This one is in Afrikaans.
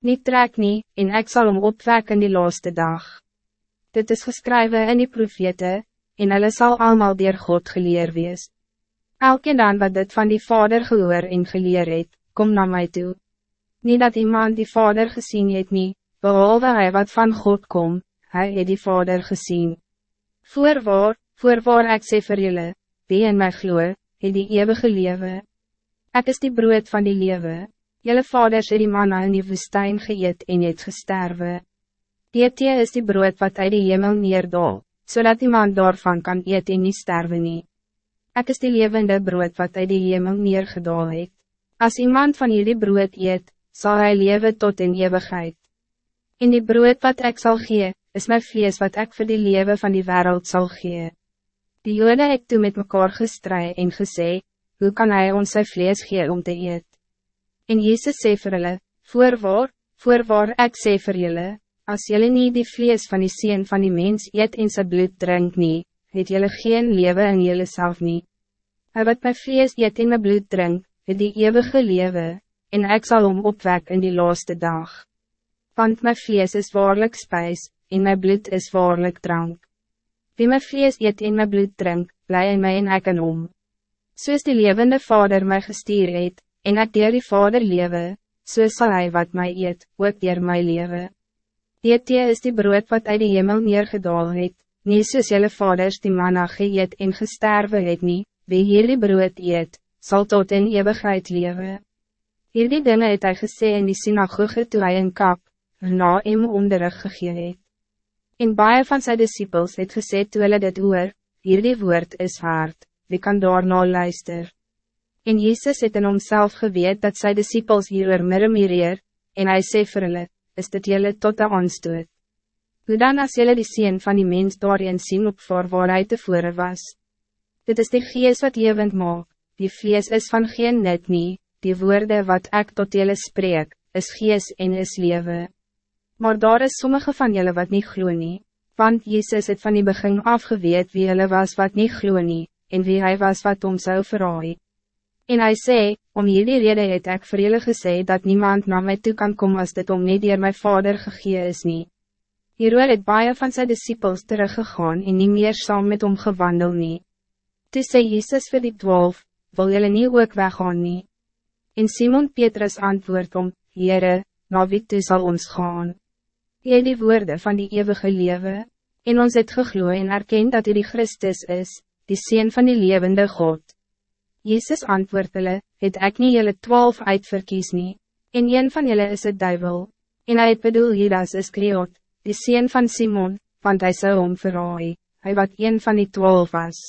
Niet trek nie, en ik zal hem opwekken in die laaste dag. Dit is geschreven in die profete, en hulle sal allemaal dier God geleer wees. Elke dan wat dit van die vader gehoor en geleer het, kom naar mij toe. Niet dat iemand die vader gezien het nie, behalve hij wat van God kom, hij het die vader gezien. Voorwaar, voorwaar ek sê vir julle, wie in my gloe, het die eeuwige lewe. Ek is die brood van die lewe. Jelle vaders het die manna in die woestijn geëet en het gesterwe. Die thee is die brood wat uit die hemel neerdal, zodat die man daarvan kan eet en nie sterwe nie. Ek is die levende brood wat uit die hemel neergedaal het. As iemand van jullie brood eet, zal hij leven tot in eeuwigheid. In die brood wat ik zal gee, is mijn vlees wat ik voor die leven van die wereld zal gee. Die jode het toen met mekaar gestrui en gesê, hoe kan hij ons zijn vlees gee om te eet? En Jezus sê vir hulle, voorwaar, voorwaar ek sê vir julle, as julle nie die vlees van die sien van die mens eet en sy bloed drink nie, het julle geen leven in julle self nie. Hy wat my vlees eet en my bloed drink, het die eeuwige leven, en ik zal hom opwek in die laaste dag. Want mijn vlees is waarlijk spijs, en mijn bloed is waarlijk drank. Wie mijn vlees eet en mijn bloed drink, blij in mij en ek in hom. Soos die levende vader mij gestuur het, en ek dier die vader lewe, so sal hy wat mij eet, ook dier my lewe. Die thee is die brood wat uit die hemel neergedaal het, nie soos jylle vaders die manna geëet en gesterwe het nie, wie hierdie brood eet, zal tot in eeuwigheid lewe. Hierdie dinge het hy gesê in die synagoge toe hy in kap, na hem onderrig gegee het. En baie van sy disciples het gesê toe hulle dit hoor, hierdie woord is hard, wie kan daarna luister? En Jezus het in homself geweet dat sy disciples hieroor murmureer, en hy sê vir hulle, is dit jylle tot de aanstoot. Hoe dan as jylle die sien van die mens daarin sien op voor waar hy tevore was? Dit is die gees wat levend maak, die vlees is van geen net nie, die woorden wat ik tot jullie spreek, is gees en is leven. Maar daar is sommige van jullie wat niet gloeien nie, want Jezus het van die begin afgeweet wie jullie was wat niet gloeien nie, en wie hij was wat om zou verraai. En hij zei, om jullie reden het ek vir jullie gesê dat niemand naar mij toe kan komen als dit om nie dier my vader gegee is nie. Hieroor het baie van zijn disciples teruggegaan en niet meer saam met hom gewandel nie. Toe sê Jezus vir die twaalf, wil jullie niet ook weggaan nie? En Simon Petrus antwoord om, Heere, na wie toe sal ons gaan? Jy die woorden van die eeuwige leven, en ons het gegloe en erkend dat hy die Christus is, die Seen van die levende God. Jezus antwoord hulle, het ek nie jylle twaalf uitverkies nie, en een van julle is het duivel, en hy het bedoel Judas Iskriot, die Seen van Simon, want hij zou hom verraai, hy wat een van die twaalf was.